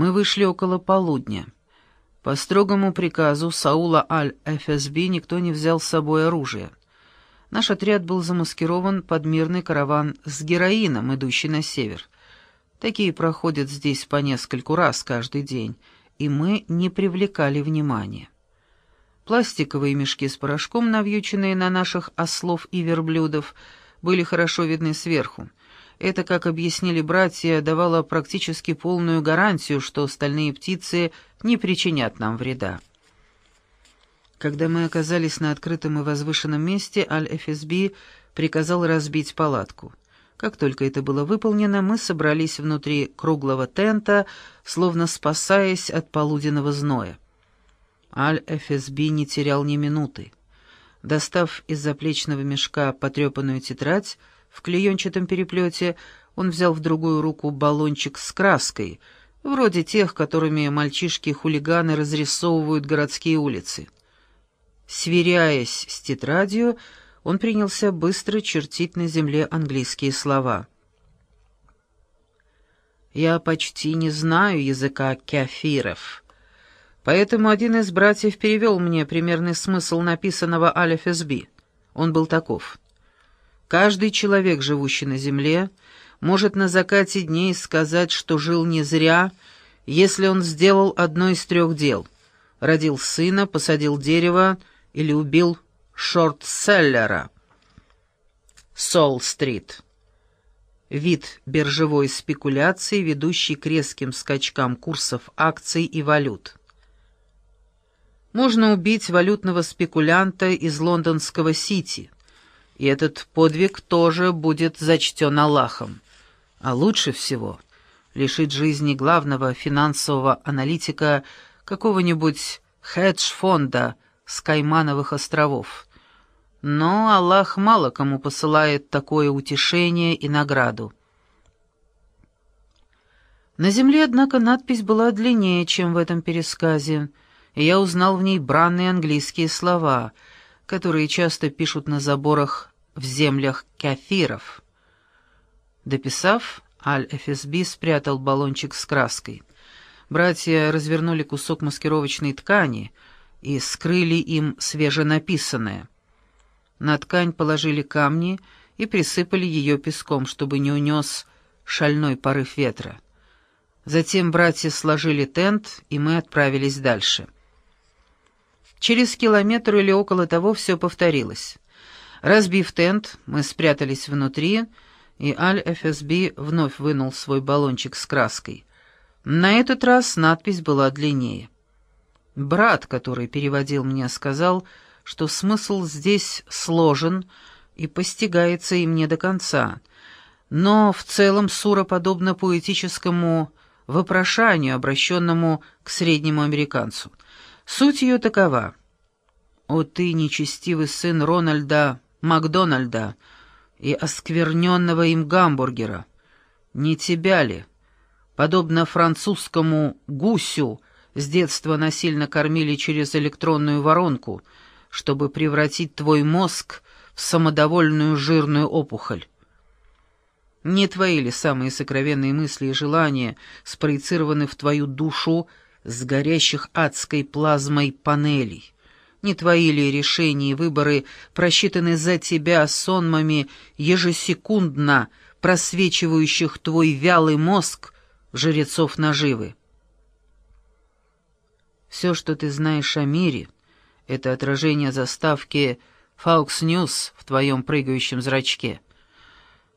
Мы вышли около полудня. По строгому приказу Саула Аль-ФСБ никто не взял с собой оружие. Наш отряд был замаскирован под мирный караван с героином, идущий на север. Такие проходят здесь по нескольку раз каждый день, и мы не привлекали внимания. Пластиковые мешки с порошком, навьюченные на наших ослов и верблюдов, были хорошо видны сверху. Это, как объяснили братья, давало практически полную гарантию, что остальные птицы не причинят нам вреда. Когда мы оказались на открытом и возвышенном месте, Аль-ФСБ приказал разбить палатку. Как только это было выполнено, мы собрались внутри круглого тента, словно спасаясь от полуденного зноя. Аль-ФСБ не терял ни минуты. Достав из заплечного мешка потрепанную тетрадь в клеенчатом переплете, он взял в другую руку баллончик с краской, вроде тех, которыми мальчишки-хулиганы разрисовывают городские улицы. Сверяясь с тетрадью, он принялся быстро чертить на земле английские слова. «Я почти не знаю языка кефиров», Поэтому один из братьев перевел мне примерный смысл написанного Алиф СБ. Он был таков. «Каждый человек, живущий на земле, может на закате дней сказать, что жил не зря, если он сделал одно из трех дел. Родил сына, посадил дерево или убил шортселлера. Сол-стрит. Вид биржевой спекуляции, ведущий к резким скачкам курсов акций и валют. Можно убить валютного спекулянта из лондонского Сити, и этот подвиг тоже будет зачтен Аллахом. А лучше всего лишить жизни главного финансового аналитика какого-нибудь хедж-фонда с Каймановых островов. Но Аллах мало кому посылает такое утешение и награду. На земле, однако, надпись была длиннее, чем в этом пересказе — и я узнал в ней бранные английские слова, которые часто пишут на заборах в землях кафиров. Дописав, Аль-ФСБ спрятал баллончик с краской. Братья развернули кусок маскировочной ткани и скрыли им свеженаписанное. На ткань положили камни и присыпали ее песком, чтобы не унес шальной порыв ветра. Затем братья сложили тент, и мы отправились дальше. Через километр или около того все повторилось. Разбив тент, мы спрятались внутри, и Аль-ФСБ вновь вынул свой баллончик с краской. На этот раз надпись была длиннее. Брат, который переводил мне, сказал, что смысл здесь сложен и постигается им не до конца, но в целом сура подобна поэтическому вопрошанию, обращенному к среднему американцу — Суть ее такова. «О ты, нечестивый сын Рональда Макдональда и оскверненного им гамбургера! Не тебя ли, подобно французскому гусю, с детства насильно кормили через электронную воронку, чтобы превратить твой мозг в самодовольную жирную опухоль? Не твои ли самые сокровенные мысли и желания спроецированы в твою душу, с горящих адской плазмой панелей. Не твои ли решения и выборы просчитаны за тебя сонмами ежесекундно просвечивающих твой вялый мозг жрецов наживы? Все, что ты знаешь о мире, — это отражение заставки «Fox News» в твоем прыгающем зрачке.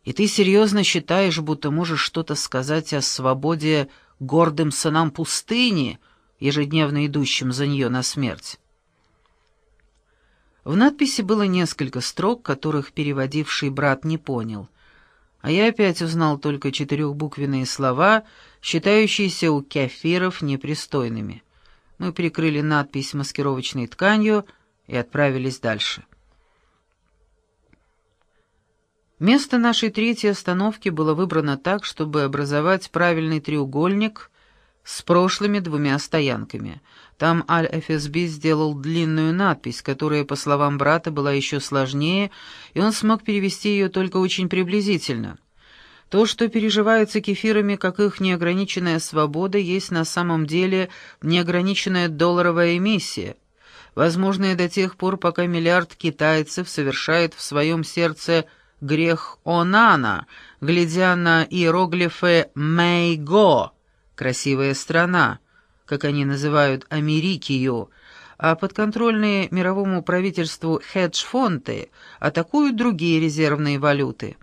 И ты серьезно считаешь, будто можешь что-то сказать о свободе гордым сынам пустыни, ежедневно идущим за нее на смерть. В надписи было несколько строк, которых переводивший брат не понял, а я опять узнал только четырехбуквенные слова, считающиеся у кефиров непристойными. Мы прикрыли надпись маскировочной тканью и отправились дальше. Место нашей третьей остановки было выбрано так, чтобы образовать правильный треугольник с прошлыми двумя стоянками. Там Аль-ФСБ сделал длинную надпись, которая, по словам брата, была еще сложнее, и он смог перевести ее только очень приблизительно. То, что переживается кефирами как их неограниченная свобода, есть на самом деле неограниченная долларовая эмиссия, возможная до тех пор, пока миллиард китайцев совершает в своем сердце грех Онана, глядя на иероглифы «Мэйго» — «красивая страна», как они называют Америкию, а подконтрольные мировому правительству хедж-фонды атакуют другие резервные валюты.